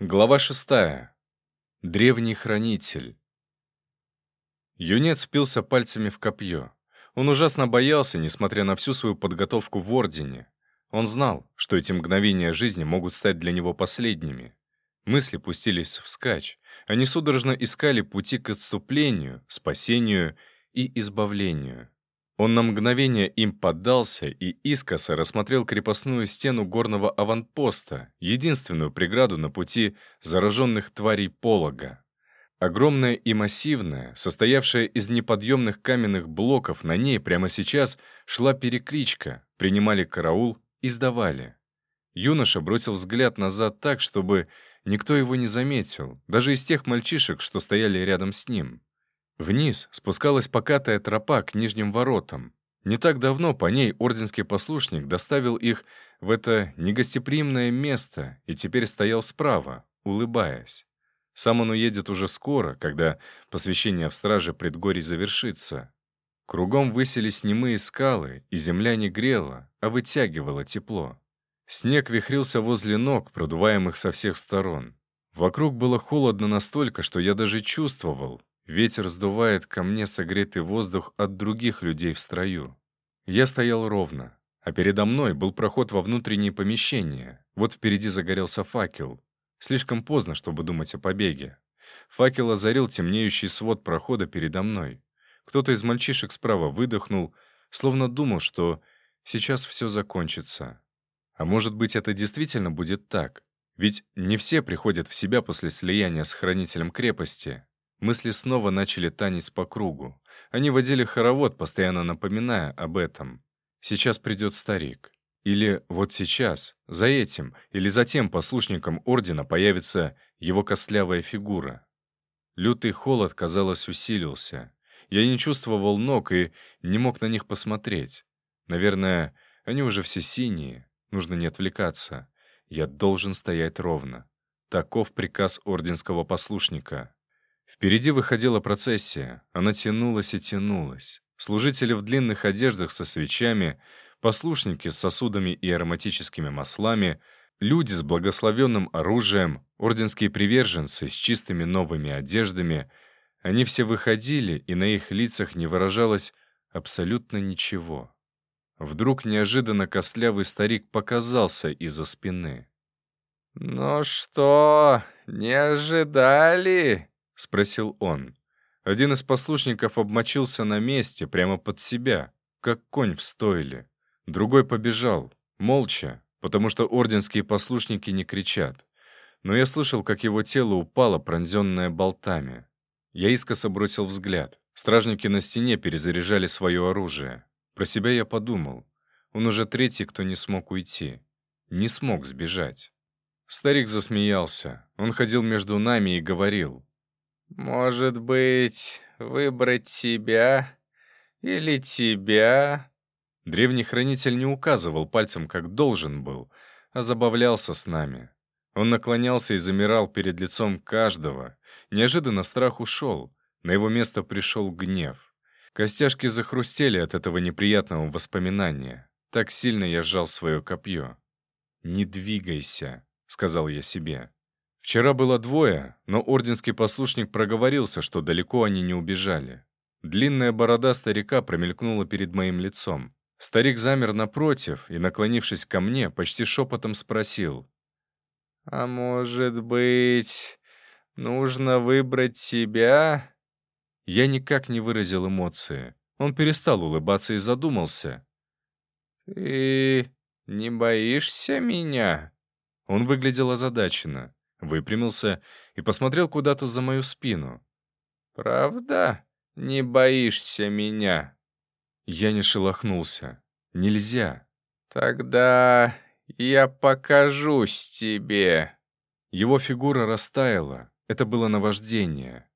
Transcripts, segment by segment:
Глава шестая. Древний хранитель. Юнец впился пальцами в копье. Он ужасно боялся, несмотря на всю свою подготовку в Ордене. Он знал, что эти мгновения жизни могут стать для него последними. Мысли пустились вскачь. Они судорожно искали пути к отступлению, спасению и избавлению. Он на мгновение им поддался и искоса рассмотрел крепостную стену горного аванпоста, единственную преграду на пути зараженных тварей полога. Огромная и массивная, состоявшая из неподъемных каменных блоков, на ней прямо сейчас шла перекличка, принимали караул и сдавали. Юноша бросил взгляд назад так, чтобы никто его не заметил, даже из тех мальчишек, что стояли рядом с ним. Вниз спускалась покатая тропа к нижним воротам. Не так давно по ней орденский послушник доставил их в это негостеприимное место и теперь стоял справа, улыбаясь. Сам он уедет уже скоро, когда посвящение в страже предгорий завершится. Кругом высились немые скалы, и земля не грела, а вытягивала тепло. Снег вихрился возле ног, продуваемых со всех сторон. Вокруг было холодно настолько, что я даже чувствовал, Ветер сдувает ко мне согретый воздух от других людей в строю. Я стоял ровно, а передо мной был проход во внутреннее помещение. Вот впереди загорелся факел. Слишком поздно, чтобы думать о побеге. Факел озарил темнеющий свод прохода передо мной. Кто-то из мальчишек справа выдохнул, словно думал, что сейчас все закончится. А может быть, это действительно будет так? Ведь не все приходят в себя после слияния с хранителем крепости. Мысли снова начали танить по кругу. Они водили хоровод, постоянно напоминая об этом. Сейчас придет старик. Или вот сейчас, за этим или за тем послушником Ордена появится его костлявая фигура. Лютый холод, казалось, усилился. Я не чувствовал ног и не мог на них посмотреть. Наверное, они уже все синие, нужно не отвлекаться. Я должен стоять ровно. Таков приказ орденского послушника. Впереди выходила процессия. Она тянулась и тянулась. Служители в длинных одеждах со свечами, послушники с сосудами и ароматическими маслами, люди с благословенным оружием, орденские приверженцы с чистыми новыми одеждами. Они все выходили, и на их лицах не выражалось абсолютно ничего. Вдруг неожиданно костлявый старик показался из-за спины. «Ну что, не ожидали?» — спросил он. Один из послушников обмочился на месте, прямо под себя, как конь в стойле. Другой побежал, молча, потому что орденские послушники не кричат. Но я слышал, как его тело упало, пронзенное болтами. Я искоса бросил взгляд. Стражники на стене перезаряжали свое оружие. Про себя я подумал. Он уже третий, кто не смог уйти. Не смог сбежать. Старик засмеялся. Он ходил между нами и говорил. «Может быть, выбрать тебя или тебя?» Древний хранитель не указывал пальцем, как должен был, а забавлялся с нами. Он наклонялся и замирал перед лицом каждого. Неожиданно страх ушел. На его место пришел гнев. Костяшки захрустели от этого неприятного воспоминания. Так сильно я сжал свое копье. «Не двигайся», — сказал я себе. Вчера было двое, но орденский послушник проговорился, что далеко они не убежали. Длинная борода старика промелькнула перед моим лицом. Старик замер напротив и, наклонившись ко мне, почти шепотом спросил. «А может быть, нужно выбрать тебя?» Я никак не выразил эмоции. Он перестал улыбаться и задумался. «Ты не боишься меня?» Он выглядел озадаченно выпрямился и посмотрел куда-то за мою спину. «Правда? Не боишься меня?» Я не шелохнулся. «Нельзя». «Тогда я покажусь тебе». Его фигура растаяла. Это было наваждение.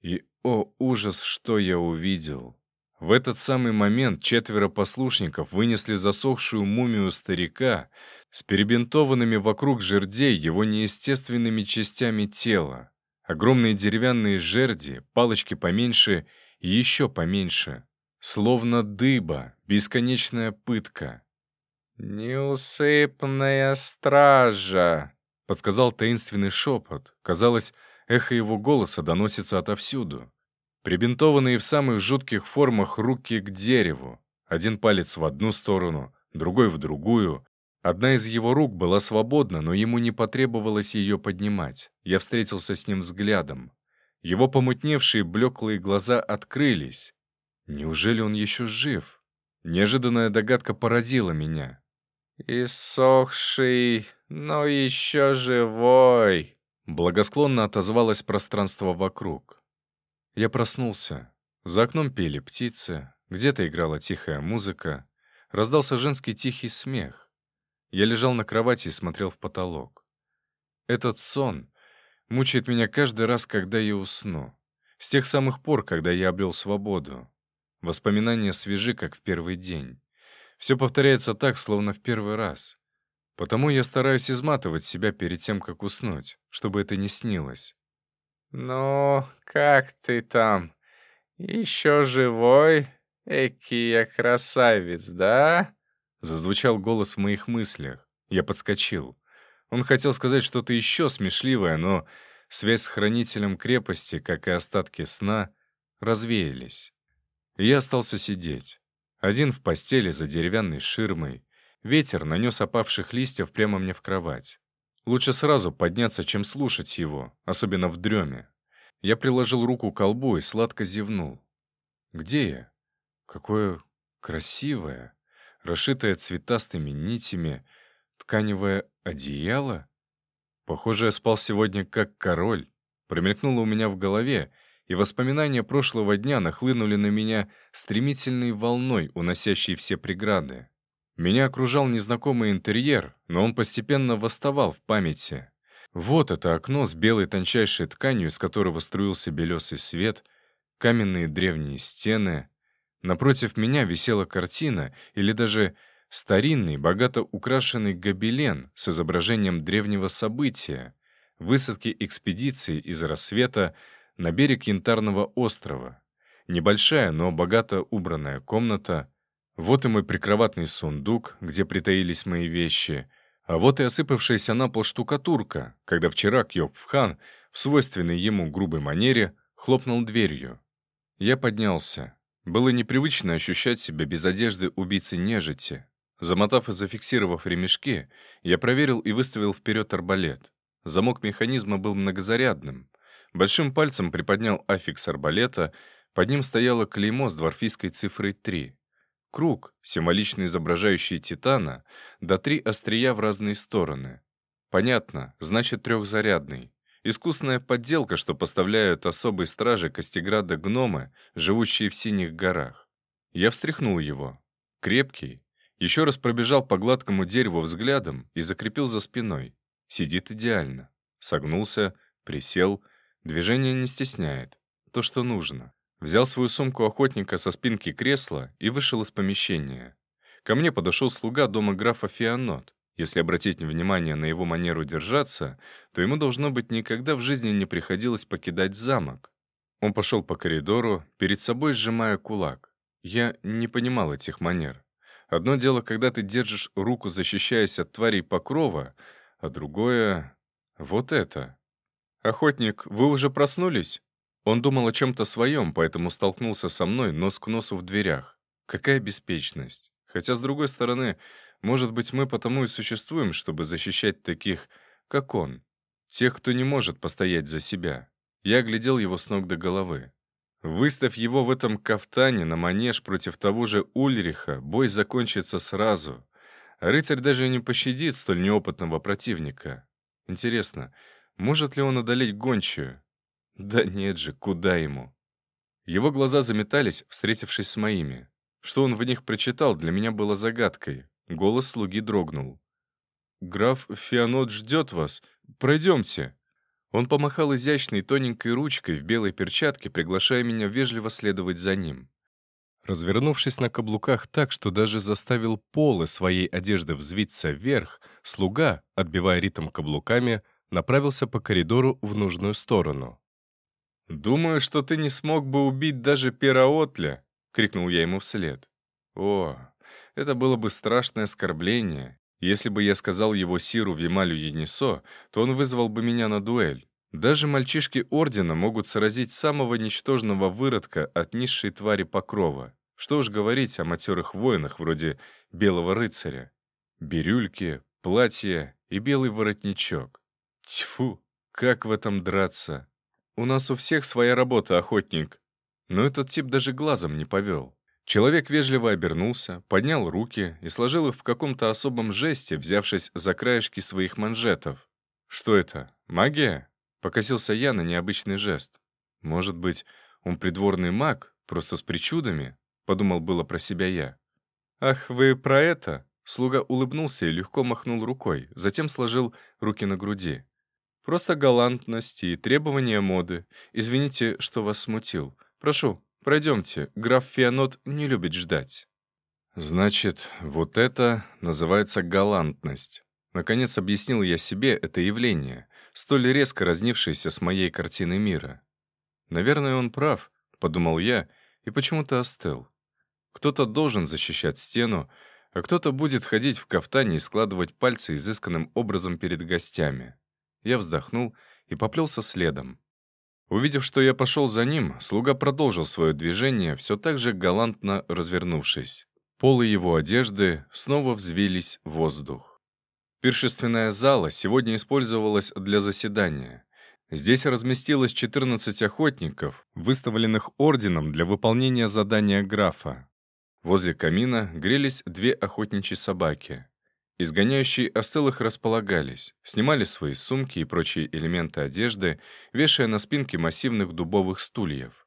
И, о ужас, что я увидел! В этот самый момент четверо послушников вынесли засохшую мумию старика с перебинтованными вокруг жердей его неестественными частями тела. Огромные деревянные жерди, палочки поменьше и еще поменьше. Словно дыба, бесконечная пытка. «Неусыпная стража», — подсказал таинственный шепот. Казалось, эхо его голоса доносится отовсюду. Прибинтованные в самых жутких формах руки к дереву. Один палец в одну сторону, другой в другую. Одна из его рук была свободна, но ему не потребовалось ее поднимать. Я встретился с ним взглядом. Его помутневшие блеклые глаза открылись. Неужели он еще жив? Неожиданная догадка поразила меня. «Иссохший, но еще живой», — благосклонно отозвалось пространство вокруг. Я проснулся. За окном пели птицы, где-то играла тихая музыка, раздался женский тихий смех. Я лежал на кровати и смотрел в потолок. Этот сон мучает меня каждый раз, когда я усну. С тех самых пор, когда я обрел свободу. Воспоминания свежи, как в первый день. Все повторяется так, словно в первый раз. Потому я стараюсь изматывать себя перед тем, как уснуть, чтобы это не снилось. «Ну, как ты там? Еще живой? Эки я красавец, да?» Зазвучал голос в моих мыслях. Я подскочил. Он хотел сказать что-то еще смешливое, но связь с хранителем крепости, как и остатки сна, развеялись. И я остался сидеть. Один в постели за деревянной ширмой. Ветер нанес опавших листьев прямо мне в кровать. Лучше сразу подняться, чем слушать его, особенно в дреме. Я приложил руку к колбу и сладко зевнул. Где я? Какое красивое, расшитое цветастыми нитями, тканевое одеяло? Похоже, я спал сегодня как король. Промелькнуло у меня в голове, и воспоминания прошлого дня нахлынули на меня стремительной волной, уносящей все преграды. Меня окружал незнакомый интерьер, но он постепенно восставал в памяти. Вот это окно с белой тончайшей тканью, из которого струился белесый свет, каменные древние стены. Напротив меня висела картина или даже старинный, богато украшенный гобелен с изображением древнего события, высадки экспедиции из рассвета на берег Янтарного острова. Небольшая, но богато убранная комната. Вот и мой прикроватный сундук, где притаились мои вещи. А вот и осыпавшаяся на пол штукатурка, когда вчера Кьёкфхан в свойственной ему грубой манере хлопнул дверью. Я поднялся. Было непривычно ощущать себя без одежды убийцы нежити. Замотав и зафиксировав ремешки, я проверил и выставил вперед арбалет. Замок механизма был многозарядным. Большим пальцем приподнял аффикс арбалета, под ним стояло клеймо с дворфийской цифрой 3. Круг, символично изображающий Титана, до три острия в разные стороны. Понятно, значит трехзарядный. Искусная подделка, что поставляют особые стражи Костеграда гномы, живущие в синих горах. Я встряхнул его. Крепкий. Еще раз пробежал по гладкому дереву взглядом и закрепил за спиной. Сидит идеально. Согнулся, присел — Движение не стесняет. То, что нужно. Взял свою сумку охотника со спинки кресла и вышел из помещения. Ко мне подошел слуга дома графа Фианот. Если обратить внимание на его манеру держаться, то ему, должно быть, никогда в жизни не приходилось покидать замок. Он пошел по коридору, перед собой сжимая кулак. Я не понимал этих манер. Одно дело, когда ты держишь руку, защищаясь от тварей покрова, а другое — вот это. «Охотник, вы уже проснулись?» Он думал о чем-то своем, поэтому столкнулся со мной нос к носу в дверях. Какая беспечность. Хотя, с другой стороны, может быть, мы потому и существуем, чтобы защищать таких, как он. Тех, кто не может постоять за себя. Я глядел его с ног до головы. Выставь его в этом кафтане на манеж против того же Ульриха, бой закончится сразу. рыцарь даже не пощадит столь неопытного противника. Интересно, может ли он одолеть гончую? Да нет же, куда ему? Его глаза заметались, встретившись с моими. Что он в них прочитал, для меня было загадкой. Голос слуги дрогнул. «Граф Фианот ждет вас. Пройдемте». Он помахал изящной тоненькой ручкой в белой перчатке, приглашая меня вежливо следовать за ним. Развернувшись на каблуках так, что даже заставил полы своей одежды взвиться вверх, слуга, отбивая ритм каблуками, направился по коридору в нужную сторону. «Думаю, что ты не смог бы убить даже Пераотля!» — крикнул я ему вслед. «О, это было бы страшное оскорбление. Если бы я сказал его Сиру Вималю Енисо, то он вызвал бы меня на дуэль. Даже мальчишки Ордена могут сразить самого ничтожного выродка от низшей твари покрова. Что уж говорить о матерых воинах вроде Белого Рыцаря. Бирюльки, платье и белый воротничок. Тьфу, как в этом драться? У нас у всех своя работа, охотник. Но этот тип даже глазом не повел. Человек вежливо обернулся, поднял руки и сложил их в каком-то особом жесте, взявшись за краешки своих манжетов. «Что это? Магия?» Покосился я на необычный жест. «Может быть, он придворный маг, просто с причудами?» Подумал было про себя я. «Ах, вы про это?» Слуга улыбнулся и легко махнул рукой, затем сложил руки на груди. «Просто галантность и требования моды. Извините, что вас смутил. Прошу, Пройдемте, граф Фианот не любит ждать». «Значит, вот это называется галантность». Наконец объяснил я себе это явление, столь резко разнившееся с моей картины мира. «Наверное, он прав», — подумал я, и почему-то остыл. Кто-то должен защищать стену, а кто-то будет ходить в кафтане и складывать пальцы изысканным образом перед гостями. Я вздохнул и поплелся следом. Увидев, что я пошел за ним, слуга продолжил свое движение, все так же галантно развернувшись. Полы его одежды снова взвились в воздух. Пиршественная зала сегодня использовалась для заседания. Здесь разместилось 14 охотников, выставленных орденом для выполнения задания графа. Возле камина грелись две охотничьи собаки. Изгоняющие остылых располагались, снимали свои сумки и прочие элементы одежды, вешая на спинки массивных дубовых стульев.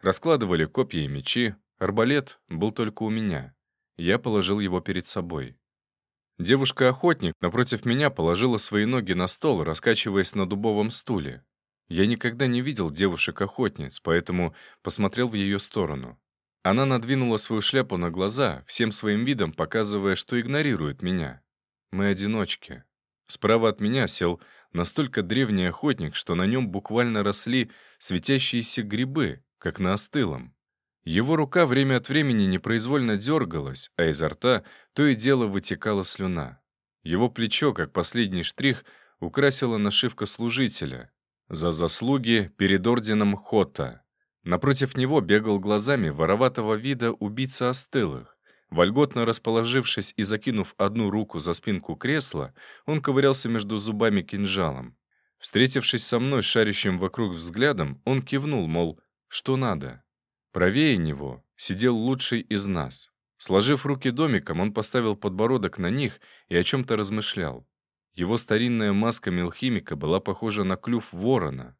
Раскладывали копья и мечи, арбалет был только у меня. Я положил его перед собой. Девушка-охотник напротив меня положила свои ноги на стол, раскачиваясь на дубовом стуле. Я никогда не видел девушек-охотниц, поэтому посмотрел в ее сторону. Она надвинула свою шляпу на глаза, всем своим видом показывая, что игнорирует меня. Мы одиночки. Справа от меня сел настолько древний охотник, что на нем буквально росли светящиеся грибы, как на остылом. Его рука время от времени непроизвольно дергалась, а изо рта то и дело вытекала слюна. Его плечо, как последний штрих, украсила нашивка служителя. За заслуги перед орденом Хота. Напротив него бегал глазами вороватого вида убийца остылых. Вольготно расположившись и закинув одну руку за спинку кресла, он ковырялся между зубами кинжалом. Встретившись со мной шарящим вокруг взглядом, он кивнул, мол, что надо. Правее него сидел лучший из нас. Сложив руки домиком, он поставил подбородок на них и о чем-то размышлял. Его старинная маска мелхимика была похожа на клюв ворона.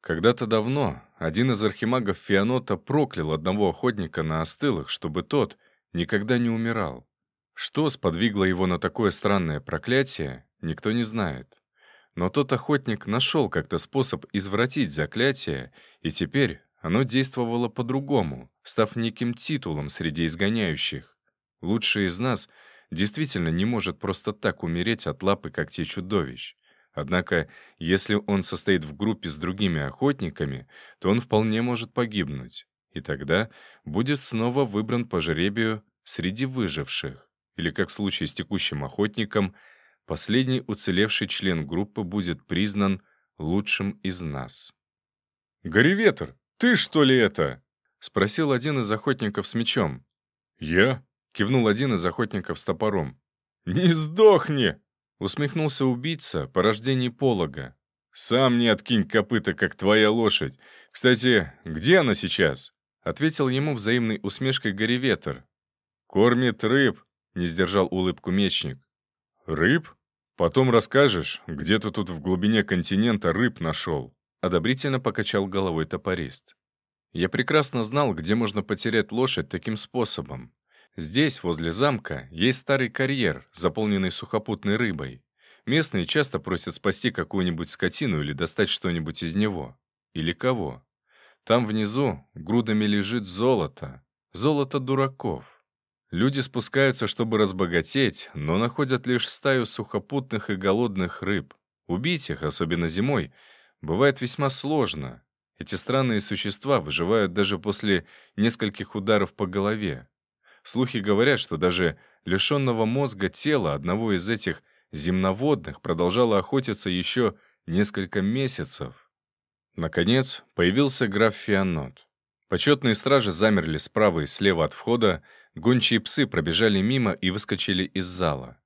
Когда-то давно один из архимагов Фианота проклял одного охотника на остылых, чтобы тот — никогда не умирал. Что сподвигло его на такое странное проклятие, никто не знает. Но тот охотник нашел как-то способ извратить заклятие, и теперь оно действовало по-другому, став неким титулом среди изгоняющих. Лучший из нас действительно не может просто так умереть от лапы когтей чудовищ. Однако, если он состоит в группе с другими охотниками, то он вполне может погибнуть и тогда будет снова выбран по жребию среди выживших, или, как в случае с текущим охотником, последний уцелевший член группы будет признан лучшим из нас. «Гори ты что ли это?» — спросил один из охотников с мечом. «Я?» — кивнул один из охотников с топором. «Не сдохни!» — усмехнулся убийца по рождении полога. «Сам не откинь копыта, как твоя лошадь. Кстати, где она сейчас?» Ответил ему взаимной усмешкой Гореветер. «Кормит рыб», — не сдержал улыбку мечник. «Рыб? Потом расскажешь, где ты тут в глубине континента рыб нашел», — одобрительно покачал головой топорист. Я прекрасно знал, где можно потерять лошадь таким способом. Здесь, возле замка, есть старый карьер, заполненный сухопутной рыбой. Местные часто просят спасти какую-нибудь скотину или достать что-нибудь из него. Или кого. Там внизу грудами лежит золото. Золото дураков. Люди спускаются, чтобы разбогатеть, но находят лишь стаю сухопутных и голодных рыб. Убить их, особенно зимой, бывает весьма сложно. Эти странные существа выживают даже после нескольких ударов по голове. Слухи говорят, что даже лишенного мозга тела одного из этих земноводных продолжало охотиться еще несколько месяцев. Наконец, появился граф Фианот. Почетные стражи замерли справа и слева от входа, гончие псы пробежали мимо и выскочили из зала.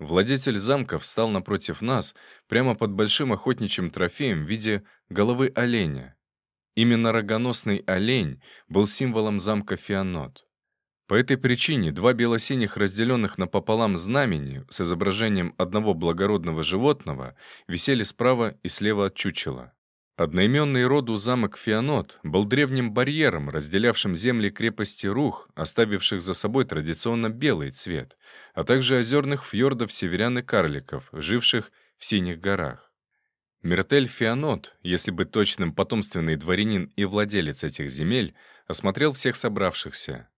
Владетель замка встал напротив нас, прямо под большим охотничьим трофеем в виде головы оленя. Именно рогоносный олень был символом замка Фианот. По этой причине два белосиних разделенных напополам знамени с изображением одного благородного животного висели справа и слева от чучела. Одноименный роду замок Фианот был древним барьером, разделявшим земли крепости Рух, оставивших за собой традиционно белый цвет, а также озерных фьордов северян и карликов, живших в Синих горах. Мертель Фианот, если быть точным потомственный дворянин и владелец этих земель, осмотрел всех собравшихся.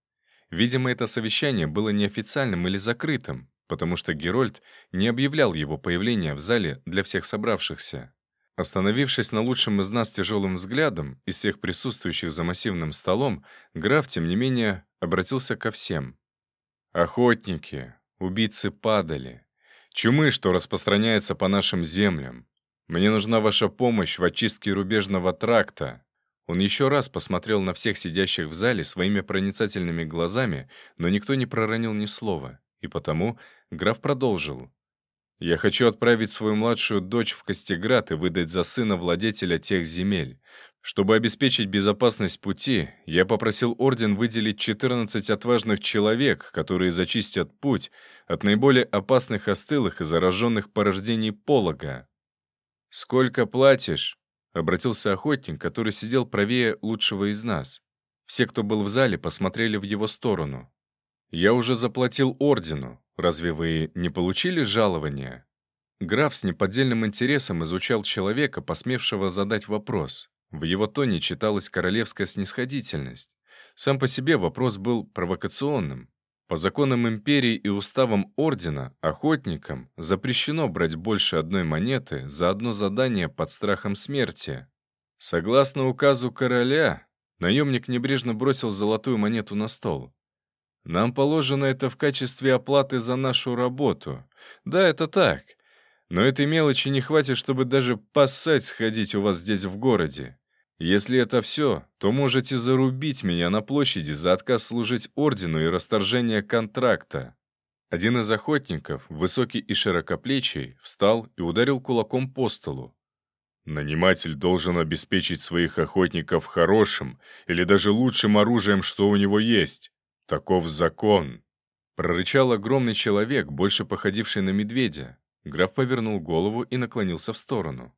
Видимо, это совещание было неофициальным или закрытым, потому что Герольд не объявлял его появление в зале для всех собравшихся. Остановившись на лучшем из нас тяжелым взглядом, из всех присутствующих за массивным столом, граф, тем не менее, обратился ко всем. «Охотники, убийцы падали. Чумы, что распространяется по нашим землям. Мне нужна ваша помощь в очистке рубежного тракта». Он еще раз посмотрел на всех сидящих в зале своими проницательными глазами, но никто не проронил ни слова, и потому граф продолжил. Я хочу отправить свою младшую дочь в Костеград и выдать за сына владетеля тех земель. Чтобы обеспечить безопасность пути, я попросил Орден выделить 14 отважных человек, которые зачистят путь от наиболее опасных остылых и зараженных порождений полога. «Сколько платишь?» — обратился охотник, который сидел правее лучшего из нас. Все, кто был в зале, посмотрели в его сторону. «Я уже заплатил Ордену. Разве вы не получили жалования?» Граф с неподдельным интересом изучал человека, посмевшего задать вопрос. В его тоне читалась королевская снисходительность. Сам по себе вопрос был провокационным. По законам империи и уставам ордена, охотникам запрещено брать больше одной монеты за одно задание под страхом смерти. Согласно указу короля, наемник небрежно бросил золотую монету на стол. Нам положено это в качестве оплаты за нашу работу. Да, это так. Но этой мелочи не хватит, чтобы даже поссать сходить у вас здесь в городе. Если это все, то можете зарубить меня на площади за отказ служить ордену и расторжение контракта». Один из охотников, высокий и широкоплечий, встал и ударил кулаком по столу. Наниматель должен обеспечить своих охотников хорошим или даже лучшим оружием, что у него есть. «Таков закон!» Прорычал огромный человек, больше походивший на медведя. Граф повернул голову и наклонился в сторону.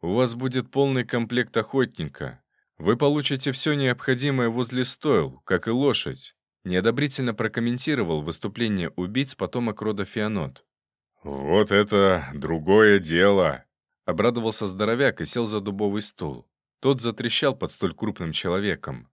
«У вас будет полный комплект охотника. Вы получите все необходимое возле стойл, как и лошадь», неодобрительно прокомментировал выступление убийц потомок рода Фианот. «Вот это другое дело!» Обрадовался здоровяк и сел за дубовый стул. Тот затрещал под столь крупным человеком.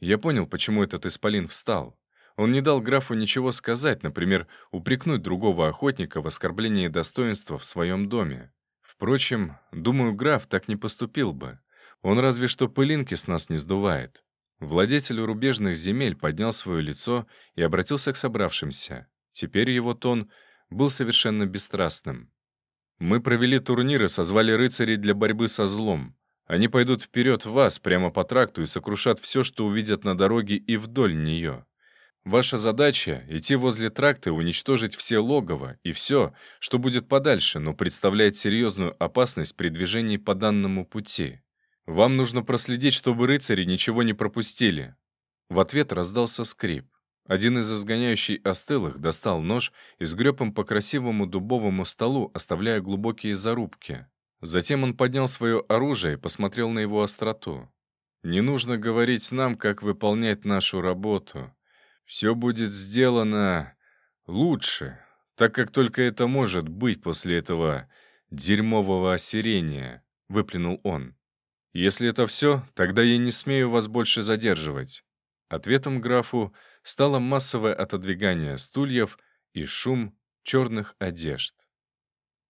Я понял, почему этот исполин встал. Он не дал графу ничего сказать, например, упрекнуть другого охотника в оскорблении достоинства в своем доме. Впрочем, думаю, граф так не поступил бы. Он разве что пылинки с нас не сдувает. Владетель рубежных земель поднял свое лицо и обратился к собравшимся. Теперь его тон был совершенно бесстрастным. «Мы провели турниры, созвали рыцарей для борьбы со злом. Они пойдут вперед вас, прямо по тракту, и сокрушат все, что увидят на дороге и вдоль нее. Ваша задача — идти возле тракта и уничтожить все логово и все, что будет подальше, но представляет серьезную опасность при движении по данному пути. Вам нужно проследить, чтобы рыцари ничего не пропустили». В ответ раздался скрип. Один из изгоняющий остылых достал нож и сгреб им по красивому дубовому столу, оставляя глубокие зарубки. Затем он поднял свое оружие и посмотрел на его остроту. «Не нужно говорить нам, как выполнять нашу работу. Все будет сделано лучше, так как только это может быть после этого дерьмового осирения», — выплюнул он. «Если это все, тогда я не смею вас больше задерживать». Ответом графу стало массовое отодвигание стульев и шум черных одежд.